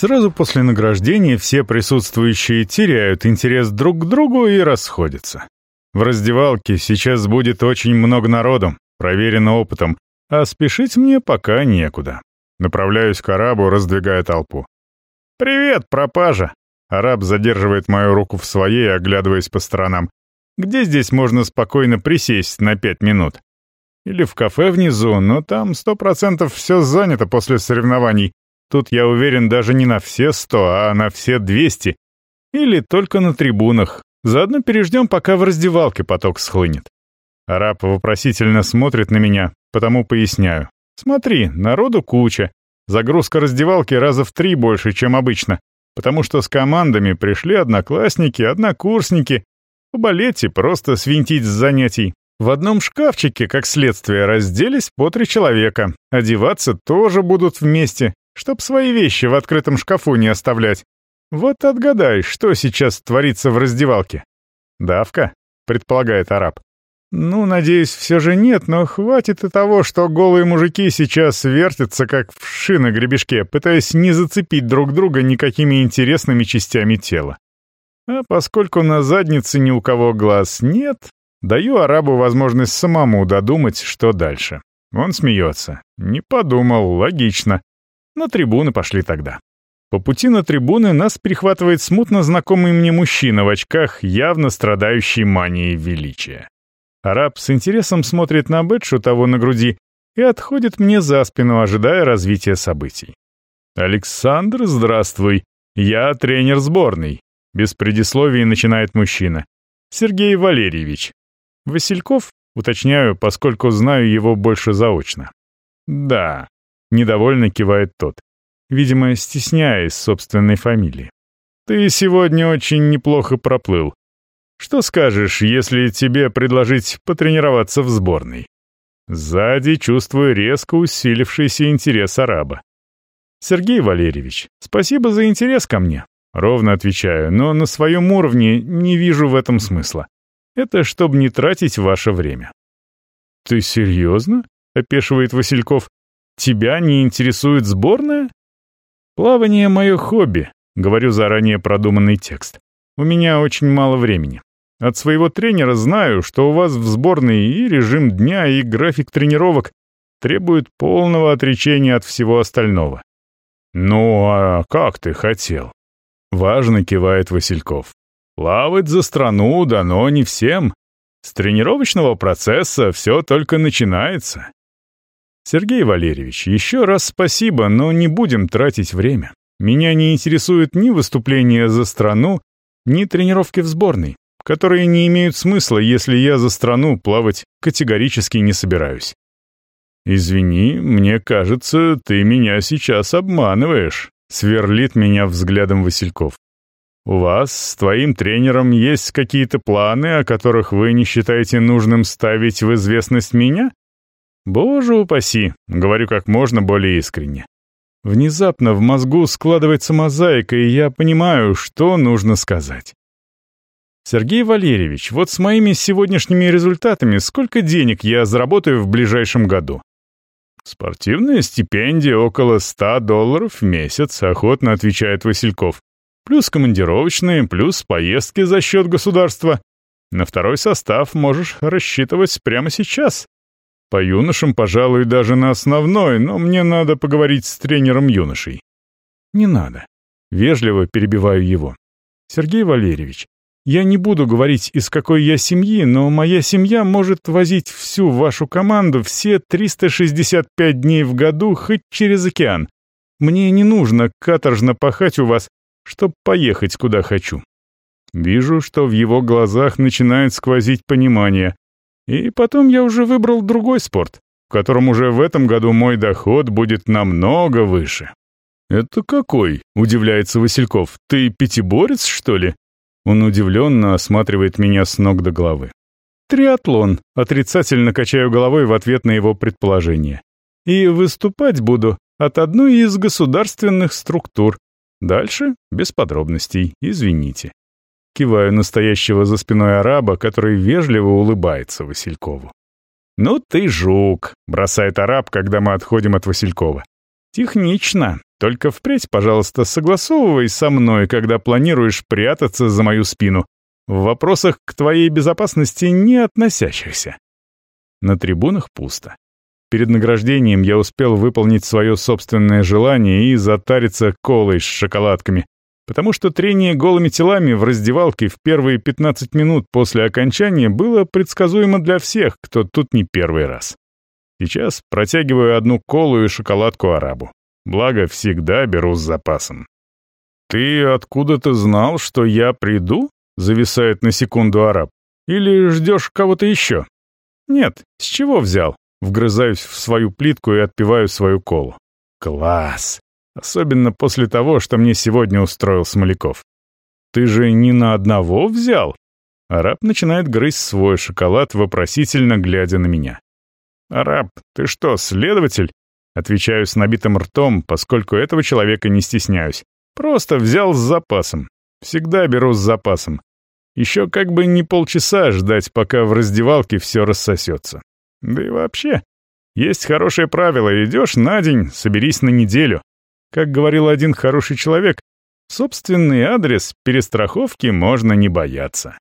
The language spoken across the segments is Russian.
Сразу после награждения все присутствующие теряют интерес друг к другу и расходятся. В раздевалке сейчас будет очень много народу, проверено опытом, а спешить мне пока некуда. Направляюсь к арабу, раздвигая толпу. «Привет, пропажа!» Араб задерживает мою руку в своей, оглядываясь по сторонам. «Где здесь можно спокойно присесть на пять минут?» Или в кафе внизу, но там сто процентов все занято после соревнований. Тут, я уверен, даже не на все сто, а на все двести. Или только на трибунах. Заодно переждем, пока в раздевалке поток схлынет. Араб вопросительно смотрит на меня, потому поясняю. Смотри, народу куча. Загрузка раздевалки раза в три больше, чем обычно, потому что с командами пришли одноклассники, однокурсники. Поболеть и просто свинтить с занятий. В одном шкафчике, как следствие, разделись по три человека. Одеваться тоже будут вместе, чтоб свои вещи в открытом шкафу не оставлять. Вот отгадай, что сейчас творится в раздевалке. Давка, предполагает араб. Ну, надеюсь, все же нет, но хватит и того, что голые мужики сейчас вертятся, как вши на гребешке, пытаясь не зацепить друг друга никакими интересными частями тела. А поскольку на заднице ни у кого глаз нет, Даю арабу возможность самому додумать, что дальше. Он смеется. Не подумал, логично. На трибуны пошли тогда. По пути на трибуны нас перехватывает смутно знакомый мне мужчина в очках, явно страдающий манией величия. Араб с интересом смотрит на Бетшу того на груди и отходит мне за спину, ожидая развития событий. «Александр, здравствуй. Я тренер сборной», — без предисловий начинает мужчина. «Сергей Валерьевич, Васильков, уточняю, поскольку знаю его больше заочно. Да, недовольно кивает тот, видимо, стесняясь собственной фамилии. Ты сегодня очень неплохо проплыл. Что скажешь, если тебе предложить потренироваться в сборной? Сзади чувствую резко усилившийся интерес араба. Сергей Валерьевич, спасибо за интерес ко мне. Ровно отвечаю, но на своем уровне не вижу в этом смысла. Это чтобы не тратить ваше время». «Ты серьезно?» — опешивает Васильков. «Тебя не интересует сборная?» «Плавание — мое хобби», — говорю заранее продуманный текст. «У меня очень мало времени. От своего тренера знаю, что у вас в сборной и режим дня, и график тренировок требуют полного отречения от всего остального». «Ну, а как ты хотел?» Важно кивает Васильков. Плавать за страну дано не всем. С тренировочного процесса все только начинается. Сергей Валерьевич, еще раз спасибо, но не будем тратить время. Меня не интересует ни выступления за страну, ни тренировки в сборной, которые не имеют смысла, если я за страну плавать категорически не собираюсь. «Извини, мне кажется, ты меня сейчас обманываешь», — сверлит меня взглядом Васильков. У вас с твоим тренером есть какие-то планы, о которых вы не считаете нужным ставить в известность меня? Боже упаси, говорю как можно более искренне. Внезапно в мозгу складывается мозаика, и я понимаю, что нужно сказать. Сергей Валерьевич, вот с моими сегодняшними результатами сколько денег я заработаю в ближайшем году? Спортивная стипендия около 100 долларов в месяц, охотно отвечает Васильков. Плюс командировочные, плюс поездки за счет государства. На второй состав можешь рассчитывать прямо сейчас. По юношам, пожалуй, даже на основной, но мне надо поговорить с тренером юношей. Не надо. Вежливо перебиваю его. Сергей Валерьевич, я не буду говорить, из какой я семьи, но моя семья может возить всю вашу команду все 365 дней в году хоть через океан. Мне не нужно каторжно пахать у вас чтоб поехать куда хочу. Вижу, что в его глазах начинает сквозить понимание. И потом я уже выбрал другой спорт, в котором уже в этом году мой доход будет намного выше. «Это какой?» — удивляется Васильков. «Ты пятиборец, что ли?» Он удивленно осматривает меня с ног до головы. «Триатлон», — отрицательно качаю головой в ответ на его предположение. «И выступать буду от одной из государственных структур, Дальше без подробностей, извините. Киваю настоящего за спиной араба, который вежливо улыбается Василькову. «Ну ты жук», — бросает араб, когда мы отходим от Василькова. Технично. Только впредь, пожалуйста, согласовывай со мной, когда планируешь прятаться за мою спину. В вопросах к твоей безопасности не относящихся. На трибунах пусто. Перед награждением я успел выполнить свое собственное желание и затариться колой с шоколадками, потому что трение голыми телами в раздевалке в первые 15 минут после окончания было предсказуемо для всех, кто тут не первый раз. Сейчас протягиваю одну колу и шоколадку арабу. Благо, всегда беру с запасом. «Ты откуда-то знал, что я приду?» — зависает на секунду араб. «Или ждешь кого-то еще?» «Нет, с чего взял?» Вгрызаюсь в свою плитку и отпиваю свою колу. «Класс! Особенно после того, что мне сегодня устроил Смоляков. Ты же не на одного взял? Араб начинает грызть свой шоколад, вопросительно глядя на меня. «Араб, ты что, следователь?» Отвечаю с набитым ртом, поскольку этого человека не стесняюсь. Просто взял с запасом. Всегда беру с запасом. Еще как бы не полчаса ждать, пока в раздевалке все рассосется. Да и вообще, есть хорошее правило. Идешь на день, соберись на неделю. Как говорил один хороший человек, собственный адрес перестраховки можно не бояться.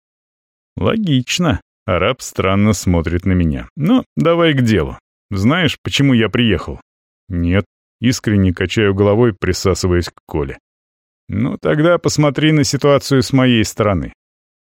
Логично. Араб странно смотрит на меня. Но давай к делу. Знаешь, почему я приехал? Нет. Искренне качаю головой, присасываясь к Коле. Ну тогда посмотри на ситуацию с моей стороны.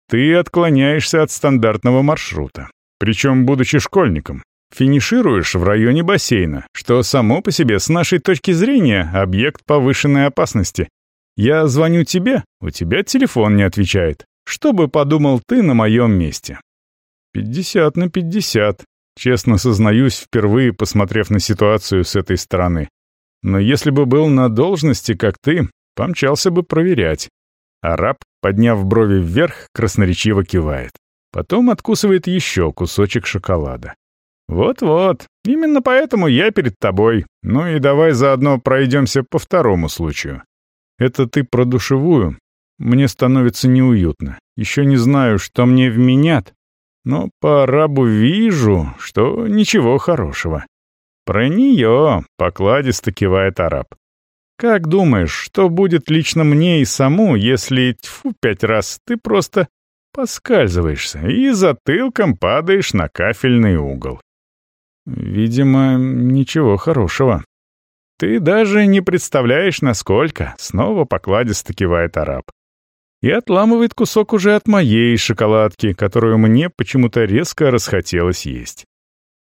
Ты отклоняешься от стандартного маршрута. Причем, будучи школьником, Финишируешь в районе бассейна, что само по себе с нашей точки зрения объект повышенной опасности. Я звоню тебе, у тебя телефон не отвечает. Что бы подумал ты на моем месте? Пятьдесят на пятьдесят. Честно сознаюсь, впервые посмотрев на ситуацию с этой стороны. Но если бы был на должности, как ты, помчался бы проверять. Араб, подняв брови вверх, красноречиво кивает. Потом откусывает еще кусочек шоколада. «Вот-вот, именно поэтому я перед тобой. Ну и давай заодно пройдемся по второму случаю. Это ты про душевую? Мне становится неуютно. Еще не знаю, что мне вменят, но по арабу вижу, что ничего хорошего. Про нее покладисто кивает араб. Как думаешь, что будет лично мне и саму, если, тьфу, пять раз, ты просто поскальзываешься и затылком падаешь на кафельный угол? Видимо, ничего хорошего. Ты даже не представляешь, насколько, снова покладисто кивает араб. И отламывает кусок уже от моей шоколадки, которую мне почему-то резко расхотелось есть.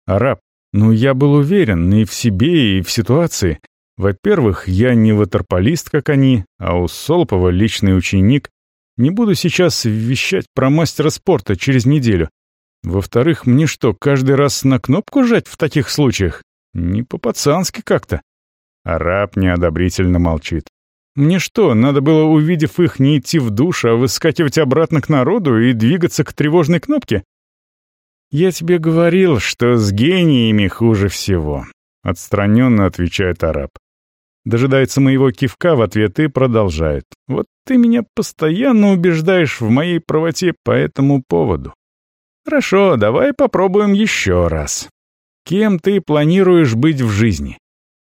Араб, ну я был уверен и в себе, и в ситуации. Во-первых, я не ватерполист, как они, а у Солопова личный ученик. Не буду сейчас вещать про мастера спорта через неделю. Во-вторых, мне что, каждый раз на кнопку жать в таких случаях? Не по-пацански как-то. Араб неодобрительно молчит. Мне что, надо было, увидев их, не идти в душ, а выскакивать обратно к народу и двигаться к тревожной кнопке? Я тебе говорил, что с гениями хуже всего. Отстраненно отвечает араб. Дожидается моего кивка в ответ и продолжает. Вот ты меня постоянно убеждаешь в моей правоте по этому поводу. Хорошо, давай попробуем еще раз. Кем ты планируешь быть в жизни?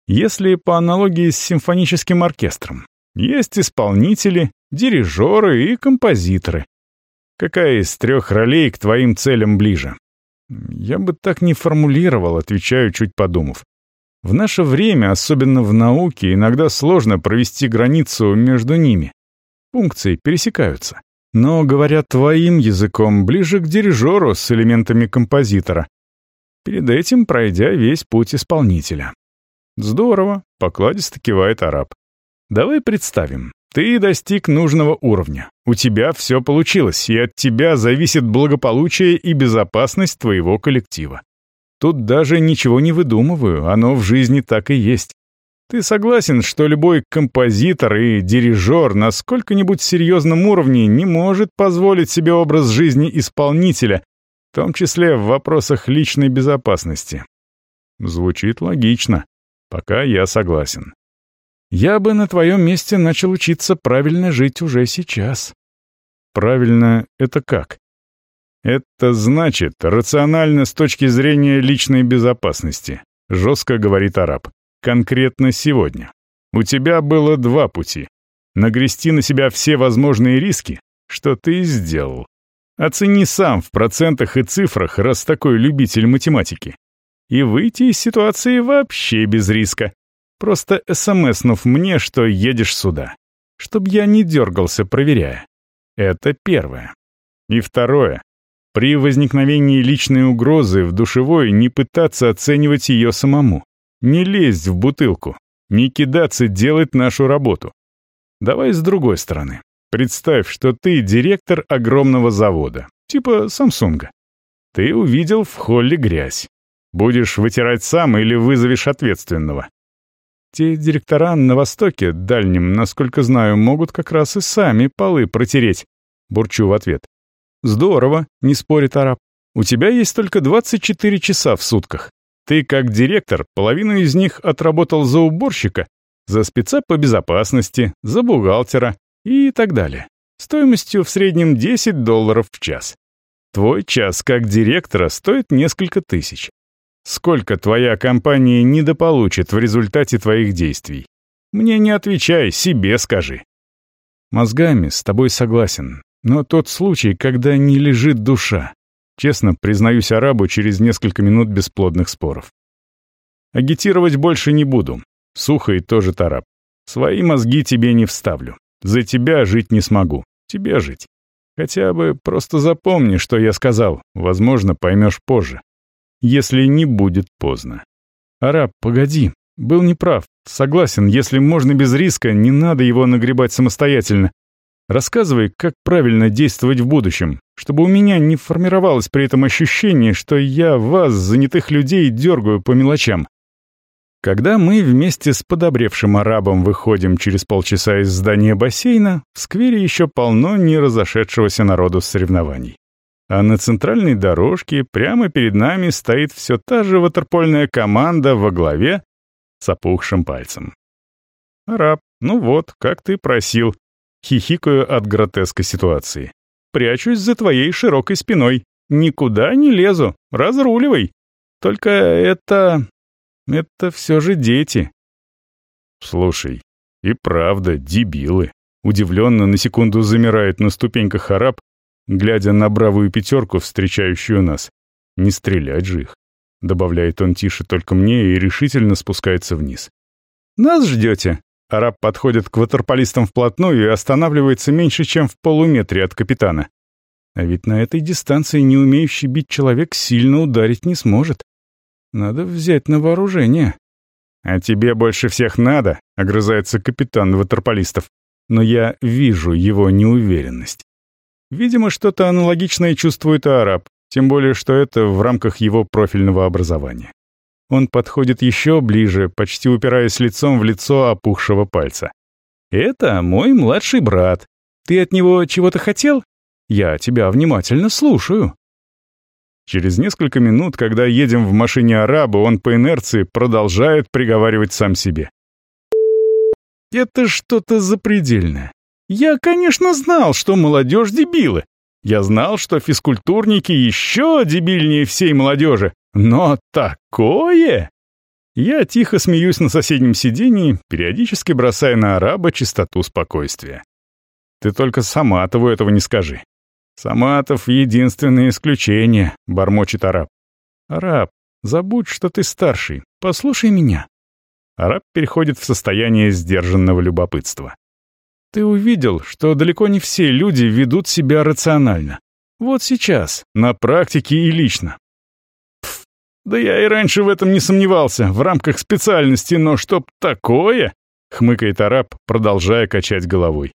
Если по аналогии с симфоническим оркестром. Есть исполнители, дирижеры и композиторы. Какая из трех ролей к твоим целям ближе? Я бы так не формулировал, отвечаю, чуть подумав. В наше время, особенно в науке, иногда сложно провести границу между ними. Функции пересекаются но, говоря твоим языком, ближе к дирижеру с элементами композитора. Перед этим пройдя весь путь исполнителя. Здорово, покладисто кивает араб. Давай представим, ты достиг нужного уровня. У тебя все получилось, и от тебя зависит благополучие и безопасность твоего коллектива. Тут даже ничего не выдумываю, оно в жизни так и есть. Ты согласен, что любой композитор и дирижер на сколько-нибудь серьезном уровне не может позволить себе образ жизни исполнителя, в том числе в вопросах личной безопасности? Звучит логично. Пока я согласен. Я бы на твоем месте начал учиться правильно жить уже сейчас. Правильно — это как? Это значит рационально с точки зрения личной безопасности, жестко говорит араб. Конкретно сегодня. У тебя было два пути. Нагрести на себя все возможные риски, что ты и сделал. Оцени сам в процентах и цифрах, раз такой любитель математики. И выйти из ситуации вообще без риска. Просто смснув мне, что едешь сюда. Чтоб я не дергался, проверяя. Это первое. И второе. При возникновении личной угрозы в душевой не пытаться оценивать ее самому. Не лезть в бутылку. Не кидаться делать нашу работу. Давай с другой стороны. Представь, что ты директор огромного завода, типа Самсунга. Ты увидел в холле грязь. Будешь вытирать сам или вызовешь ответственного? Те директора на Востоке, дальнем, насколько знаю, могут как раз и сами полы протереть. Бурчу в ответ. Здорово, не спорит араб. У тебя есть только 24 часа в сутках. Ты, как директор, половину из них отработал за уборщика, за спеца по безопасности, за бухгалтера, и так далее. Стоимостью в среднем 10 долларов в час. Твой час как директора стоит несколько тысяч. Сколько твоя компания недополучит в результате твоих действий? Мне не отвечай, себе скажи. Мозгами с тобой согласен, но тот случай, когда не лежит душа. Честно, признаюсь арабу через несколько минут бесплодных споров. Агитировать больше не буду. Сухо и тоже тараб. Свои мозги тебе не вставлю. За тебя жить не смогу. Тебе жить. Хотя бы просто запомни, что я сказал. Возможно, поймешь позже. Если не будет поздно. Араб, погоди. Был неправ. Согласен, если можно без риска, не надо его нагребать самостоятельно. Рассказывай, как правильно действовать в будущем, чтобы у меня не формировалось при этом ощущение, что я вас, занятых людей, дергаю по мелочам. Когда мы вместе с подобревшим арабом выходим через полчаса из здания бассейна, в сквере еще полно не разошедшегося народу с соревнований. А на центральной дорожке прямо перед нами стоит все та же ватерпольная команда во главе с опухшим пальцем. «Араб, ну вот, как ты просил», хихикаю от гротеска ситуации. «Прячусь за твоей широкой спиной. Никуда не лезу. Разруливай. Только это... Это все же дети. Слушай, и правда, дебилы. Удивленно на секунду замирает на ступеньках араб, глядя на бравую пятерку, встречающую нас. Не стрелять же их. Добавляет он тише только мне и решительно спускается вниз. «Нас ждете?» Араб подходит к ватерполистам вплотную и останавливается меньше, чем в полуметре от капитана. А ведь на этой дистанции не умеющий бить человек сильно ударить не сможет. Надо взять на вооружение. А тебе больше всех надо, огрызается капитан ватерполистов. Но я вижу его неуверенность. Видимо, что-то аналогичное чувствует араб, тем более, что это в рамках его профильного образования. Он подходит еще ближе, почти упираясь лицом в лицо опухшего пальца. «Это мой младший брат. Ты от него чего-то хотел? Я тебя внимательно слушаю». Через несколько минут, когда едем в машине араба, он по инерции продолжает приговаривать сам себе. «Это что-то запредельное. Я, конечно, знал, что молодежь дебилы. Я знал, что физкультурники еще дебильнее всей молодежи. Но такое...» Я тихо смеюсь на соседнем сидении, периодически бросая на араба чистоту спокойствия. «Ты только Саматову этого не скажи. «Саматов — единственное исключение», — бормочет араб. «Араб, забудь, что ты старший. Послушай меня». Араб переходит в состояние сдержанного любопытства. «Ты увидел, что далеко не все люди ведут себя рационально. Вот сейчас, на практике и лично. Пф, да я и раньше в этом не сомневался, в рамках специальности, но чтоб такое...» — хмыкает араб, продолжая качать головой.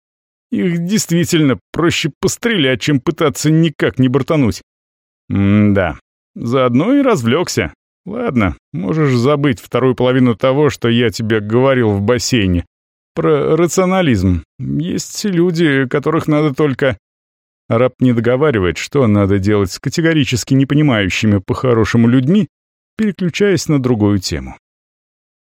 Их действительно проще пострелять, чем пытаться никак не бортануть. М-да, заодно и развлекся. Ладно, можешь забыть вторую половину того, что я тебе говорил в бассейне. Про рационализм. Есть люди, которых надо только... Раб не договаривает, что надо делать с категорически непонимающими по-хорошему людьми, переключаясь на другую тему.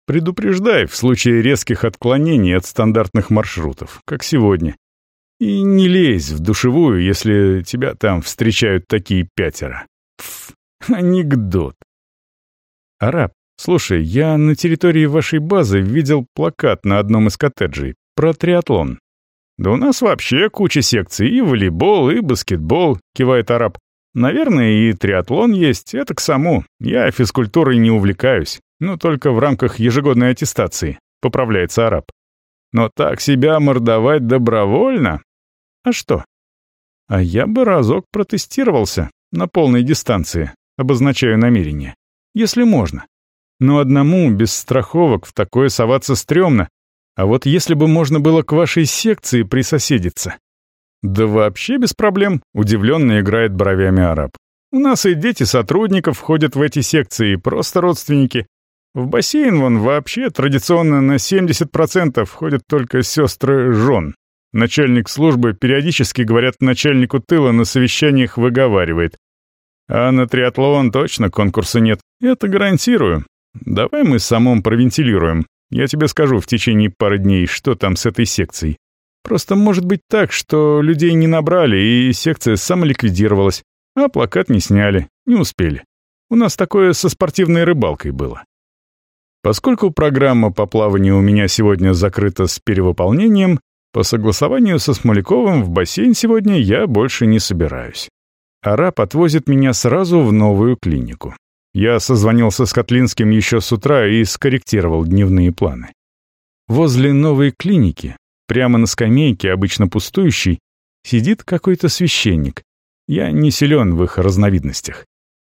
Предупреждай в случае резких отклонений от стандартных маршрутов, как сегодня. И не лезь в душевую, если тебя там встречают такие пятеро. Пф, анекдот. Араб, Слушай, я на территории вашей базы видел плакат на одном из коттеджей про триатлон. Да у нас вообще куча секций, и волейбол, и баскетбол, кивает араб. Наверное, и триатлон есть, это к саму. Я физкультурой не увлекаюсь, но только в рамках ежегодной аттестации, поправляется араб. Но так себя мордовать добровольно? А что? А я бы разок протестировался на полной дистанции, обозначаю намерение. Если можно. Но одному, без страховок, в такое соваться стрёмно. А вот если бы можно было к вашей секции присоседиться. Да вообще без проблем, удивленно играет бровями араб. У нас и дети сотрудников входят в эти секции, просто родственники. В бассейн вон вообще традиционно на 70% входят только сестры жен. Начальник службы периодически, говорят, начальнику тыла на совещаниях выговаривает. А на триатлон точно конкурса нет. Это гарантирую. Давай мы самом провентилируем. Я тебе скажу в течение пары дней, что там с этой секцией. Просто может быть так, что людей не набрали, и секция самоликвидировалась, а плакат не сняли, не успели. У нас такое со спортивной рыбалкой было. Поскольку программа по плаванию у меня сегодня закрыта с перевыполнением, по согласованию со Смоляковым в бассейн сегодня я больше не собираюсь. Араб отвозит меня сразу в новую клинику. Я созвонился с Котлинским еще с утра и скорректировал дневные планы. Возле новой клиники, прямо на скамейке, обычно пустующей, сидит какой-то священник. Я не силен в их разновидностях.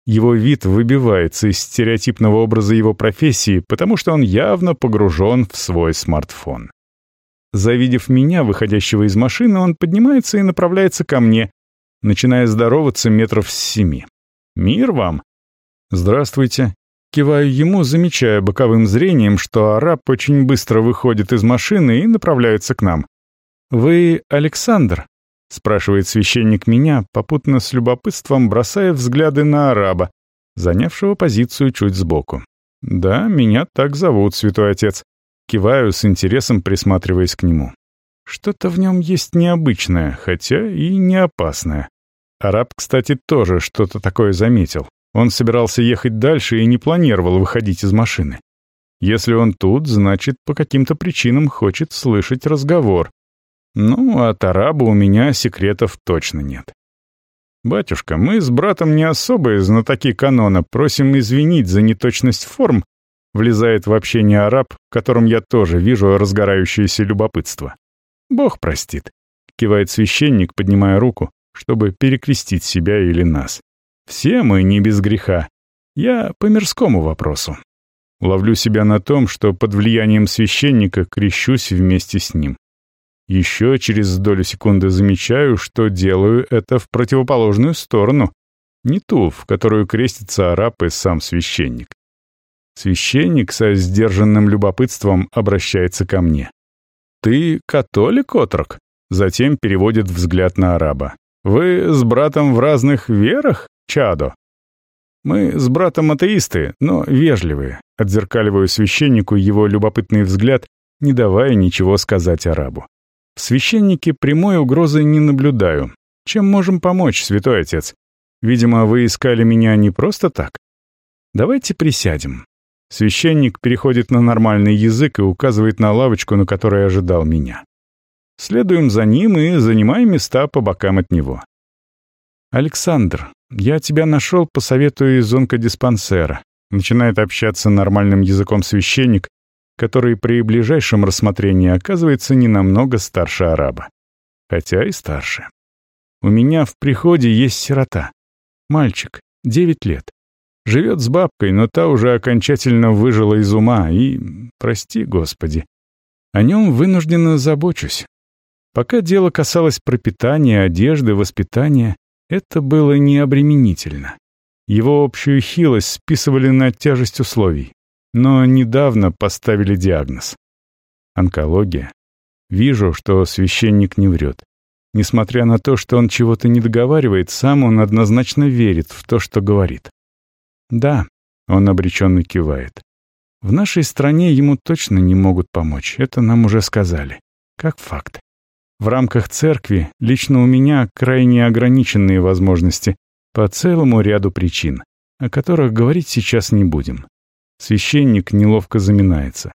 Его вид выбивается из стереотипного образа его профессии, потому что он явно погружен в свой смартфон. Завидев меня, выходящего из машины, он поднимается и направляется ко мне, начиная здороваться метров с семи. «Мир вам!» «Здравствуйте». Киваю ему, замечая боковым зрением, что араб очень быстро выходит из машины и направляется к нам. «Вы Александр?» — спрашивает священник меня, попутно с любопытством бросая взгляды на араба, занявшего позицию чуть сбоку. «Да, меня так зовут, святой отец». Киваю с интересом, присматриваясь к нему. Что-то в нем есть необычное, хотя и не опасное. Араб, кстати, тоже что-то такое заметил. Он собирался ехать дальше и не планировал выходить из машины. Если он тут, значит, по каким-то причинам хочет слышать разговор. Ну, от араба у меня секретов точно нет. «Батюшка, мы с братом не особые знатоки канона, просим извинить за неточность форм», влезает в общение араб, в котором я тоже вижу разгорающееся любопытство. «Бог простит», — кивает священник, поднимая руку, чтобы перекрестить себя или нас. Все мы не без греха. Я по мирскому вопросу. Ловлю себя на том, что под влиянием священника крещусь вместе с ним. Еще через долю секунды замечаю, что делаю это в противоположную сторону, не ту, в которую крестится араб и сам священник. Священник со сдержанным любопытством обращается ко мне. «Ты католик, отрок?» Затем переводит взгляд на араба. «Вы с братом в разных верах?» Чадо. Мы с братом атеисты, но вежливые. Отзеркаливаю священнику его любопытный взгляд, не давая ничего сказать арабу. В священнике прямой угрозы не наблюдаю. Чем можем помочь, святой отец? Видимо, вы искали меня не просто так. Давайте присядем. Священник переходит на нормальный язык и указывает на лавочку, на которой ожидал меня. Следуем за ним и занимаем места по бокам от него. «Александр, я тебя нашел по совету из онкодиспансера». Начинает общаться нормальным языком священник, который при ближайшем рассмотрении оказывается не намного старше араба. Хотя и старше. У меня в приходе есть сирота. Мальчик, девять лет. Живет с бабкой, но та уже окончательно выжила из ума и, прости господи, о нем вынужденно забочусь. Пока дело касалось пропитания, одежды, воспитания, это было необременительно. Его общую хилость списывали на тяжесть условий, но недавно поставили диагноз. Онкология. Вижу, что священник не врет. Несмотря на то, что он чего-то не договаривает, сам он однозначно верит в то, что говорит. Да, он обреченно кивает. В нашей стране ему точно не могут помочь, это нам уже сказали. Как факт. В рамках церкви лично у меня крайне ограниченные возможности по целому ряду причин, о которых говорить сейчас не будем. Священник неловко заминается.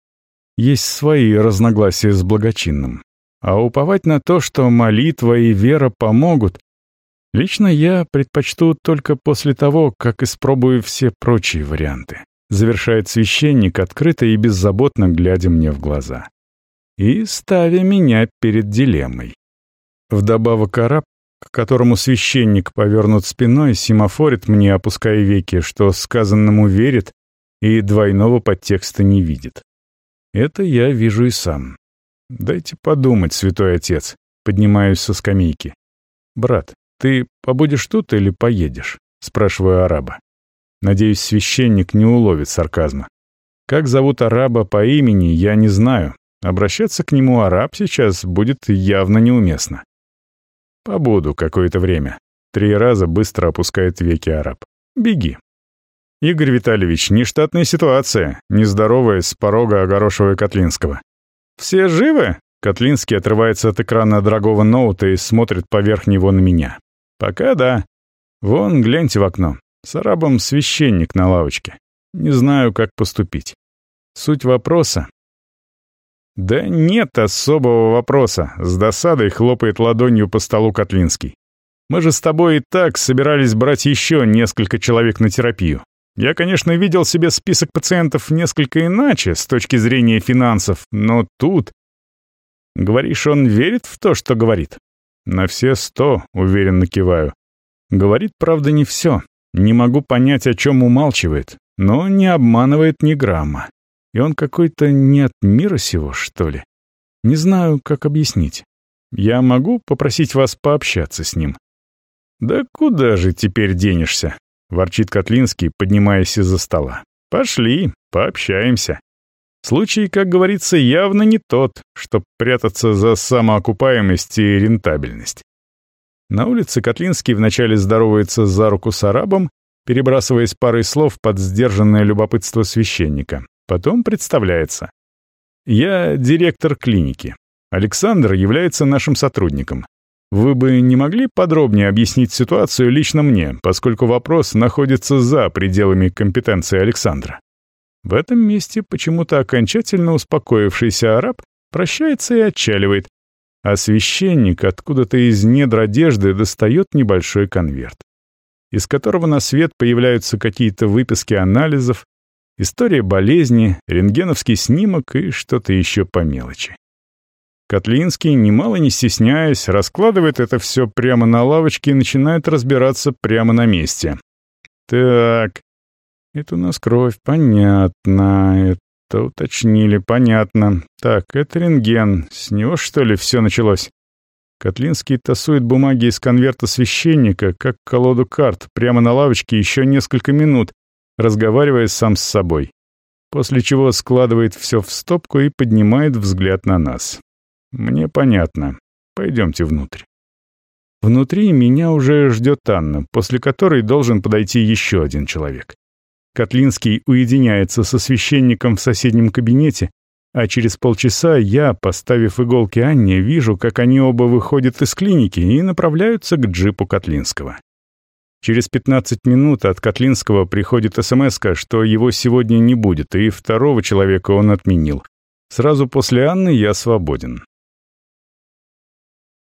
Есть свои разногласия с благочинным. А уповать на то, что молитва и вера помогут, лично я предпочту только после того, как испробую все прочие варианты. Завершает священник, открыто и беззаботно глядя мне в глаза. И ставя меня перед дилеммой. Вдобавок араб, к которому священник повернут спиной, семафорит мне, опуская веки, что сказанному верит и двойного подтекста не видит. Это я вижу и сам. Дайте подумать, святой отец. Поднимаюсь со скамейки. Брат, ты побудешь тут или поедешь? Спрашиваю араба. Надеюсь, священник не уловит сарказма. Как зовут араба по имени, я не знаю. Обращаться к нему араб сейчас будет явно неуместно. Побуду какое-то время. Три раза быстро опускает веки араб. Беги. Игорь Витальевич, нештатная ситуация, нездоровая с порога огорошивая Котлинского. Все живы? Котлинский отрывается от экрана дорогого ноута и смотрит поверх него на меня. Пока да. Вон, гляньте в окно. С арабом священник на лавочке. Не знаю, как поступить. Суть вопроса «Да нет особого вопроса», — с досадой хлопает ладонью по столу Котлинский. «Мы же с тобой и так собирались брать еще несколько человек на терапию. Я, конечно, видел себе список пациентов несколько иначе, с точки зрения финансов, но тут...» «Говоришь, он верит в то, что говорит?» «На все сто», — уверенно киваю. «Говорит, правда, не все. Не могу понять, о чем умалчивает, но не обманывает ни грамма. И он какой-то не от мира сего, что ли? Не знаю, как объяснить. Я могу попросить вас пообщаться с ним?» «Да куда же теперь денешься?» — ворчит Котлинский, поднимаясь из-за стола. «Пошли, пообщаемся. Случай, как говорится, явно не тот, чтоб прятаться за самоокупаемость и рентабельность». На улице Котлинский вначале здоровается за руку с арабом, перебрасываясь парой слов под сдержанное любопытство священника, Потом представляется. «Я директор клиники. Александр является нашим сотрудником. Вы бы не могли подробнее объяснить ситуацию лично мне, поскольку вопрос находится за пределами компетенции Александра?» В этом месте почему-то окончательно успокоившийся араб прощается и отчаливает, а священник откуда-то из недр одежды достает небольшой конверт, из которого на свет появляются какие-то выписки анализов, История болезни, рентгеновский снимок и что-то еще по мелочи. Котлинский, немало не стесняясь, раскладывает это все прямо на лавочке и начинает разбираться прямо на месте. Так, это у нас кровь, понятно, это уточнили, понятно. Так, это рентген, с него что ли все началось? Котлинский тасует бумаги из конверта священника, как колоду карт, прямо на лавочке еще несколько минут, разговаривая сам с собой. После чего складывает все в стопку и поднимает взгляд на нас. Мне понятно. Пойдемте внутрь. Внутри меня уже ждет Анна, после которой должен подойти еще один человек. Котлинский уединяется со священником в соседнем кабинете, а через полчаса я, поставив иголки Анне, вижу, как они оба выходят из клиники и направляются к джипу Котлинского. Через 15 минут от Котлинского приходит смс что его сегодня не будет, и второго человека он отменил. Сразу после Анны я свободен.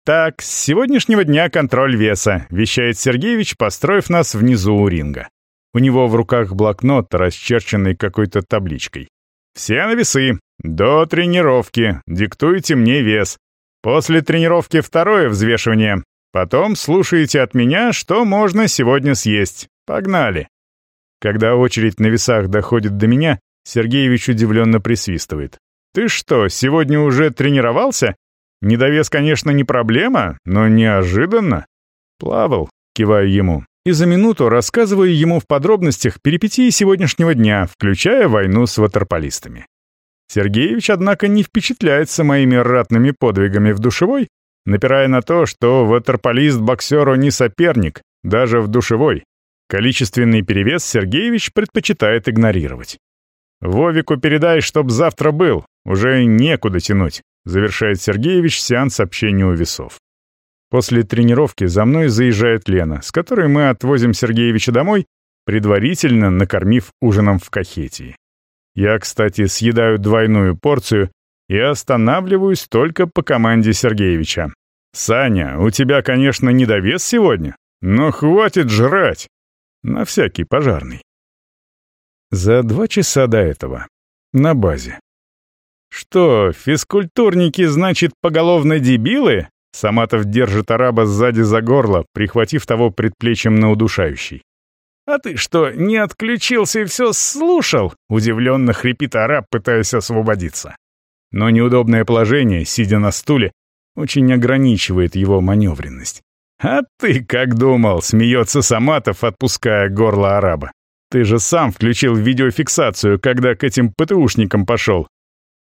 «Так, с сегодняшнего дня контроль веса», — вещает Сергеевич, построив нас внизу у ринга. У него в руках блокнот, расчерченный какой-то табличкой. «Все на весы. До тренировки. Диктуйте мне вес. После тренировки второе взвешивание. Потом слушаете от меня, что можно сегодня съесть. Погнали!» Когда очередь на весах доходит до меня, Сергеевич удивленно присвистывает. «Ты что, сегодня уже тренировался? Недовес, конечно, не проблема, но неожиданно». «Плавал», — киваю ему, и за минуту рассказываю ему в подробностях перипетии сегодняшнего дня, включая войну с ватерполистами. Сергеевич, однако, не впечатляется моими ратными подвигами в душевой напирая на то, что ватерполист боксеру не соперник, даже в душевой. Количественный перевес Сергеевич предпочитает игнорировать. «Вовику передай, чтоб завтра был, уже некуда тянуть», завершает Сергеевич сеанс общения у весов. После тренировки за мной заезжает Лена, с которой мы отвозим Сергеевича домой, предварительно накормив ужином в Кахетии. Я, кстати, съедаю двойную порцию и останавливаюсь только по команде Сергеевича. «Саня, у тебя, конечно, недовес сегодня, но хватит жрать!» На всякий пожарный. За два часа до этого. На базе. «Что, физкультурники, значит, поголовно дебилы?» Саматов держит араба сзади за горло, прихватив того предплечьем на удушающий. «А ты что, не отключился и все слушал?» — удивленно хрипит араб, пытаясь освободиться. Но неудобное положение, сидя на стуле, очень ограничивает его маневренность. «А ты как думал?» — смеется Саматов, отпуская горло араба. «Ты же сам включил видеофиксацию, когда к этим ПТУшникам пошел».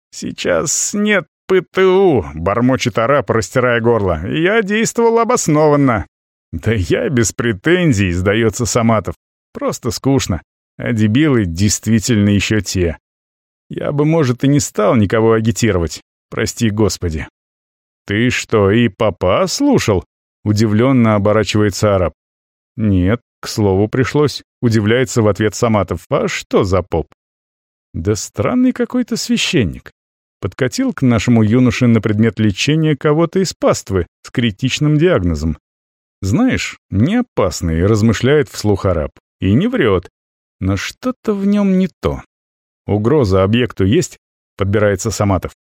«Сейчас нет ПТУ», — бормочет араб, растирая горло. «Я действовал обоснованно». «Да я без претензий», — сдается Саматов. «Просто скучно. А дебилы действительно еще те. Я бы, может, и не стал никого агитировать. Прости, Господи». «Ты что, и папа слушал?» Удивленно оборачивается араб. «Нет, к слову пришлось», — удивляется в ответ Саматов. «А что за поп?» «Да странный какой-то священник. Подкатил к нашему юноше на предмет лечения кого-то из паствы с критичным диагнозом. Знаешь, не опасный, размышляет вслух араб. И не врет. Но что-то в нем не то. Угроза объекту есть? Подбирается Саматов.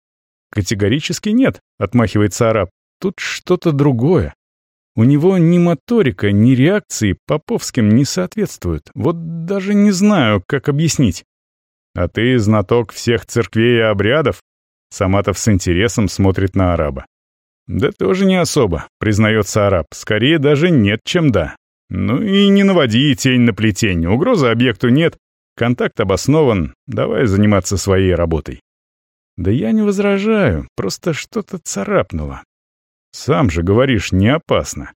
Категорически нет, отмахивается араб. Тут что-то другое. У него ни моторика, ни реакции поповским не соответствуют. Вот даже не знаю, как объяснить. А ты знаток всех церквей и обрядов? Саматов с интересом смотрит на араба. Да тоже не особо, признается араб. Скорее даже нет, чем да. Ну и не наводи тень на плетень. Угрозы объекту нет. Контакт обоснован. Давай заниматься своей работой. Да я не возражаю, просто что-то царапнуло. Сам же говоришь, не опасно.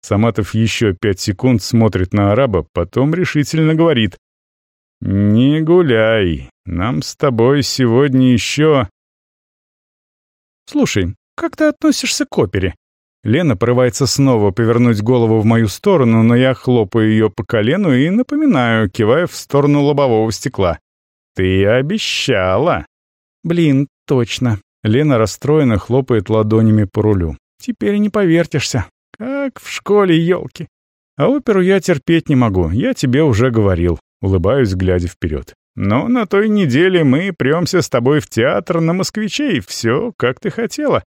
Саматов еще пять секунд смотрит на араба, потом решительно говорит. «Не гуляй, нам с тобой сегодня еще...» «Слушай, как ты относишься к опере?» Лена порывается снова повернуть голову в мою сторону, но я хлопаю ее по колену и напоминаю, кивая в сторону лобового стекла. «Ты обещала!» «Блин, точно!» Лена расстроенно хлопает ладонями по рулю. Теперь не повертишься. Как в школе, елки. А оперу я терпеть не могу, я тебе уже говорил. Улыбаюсь, глядя вперед. Но на той неделе мы премся с тобой в театр на москвичей, все, как ты хотела.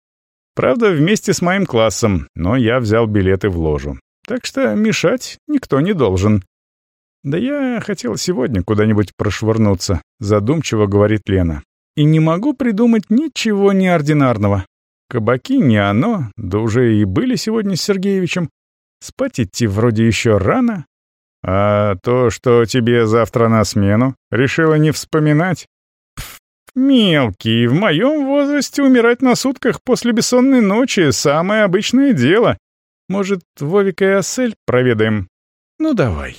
Правда, вместе с моим классом, но я взял билеты в ложу. Так что мешать никто не должен. «Да я хотел сегодня куда-нибудь прошвырнуться», — задумчиво говорит Лена. «И не могу придумать ничего неординарного. Кабаки не оно, да уже и были сегодня с Сергеевичем. Спать идти вроде еще рано. А то, что тебе завтра на смену, решила не вспоминать? Мелкий, в моем возрасте умирать на сутках после бессонной ночи — самое обычное дело. Может, Вовика и Ассель проведаем? Ну, давай.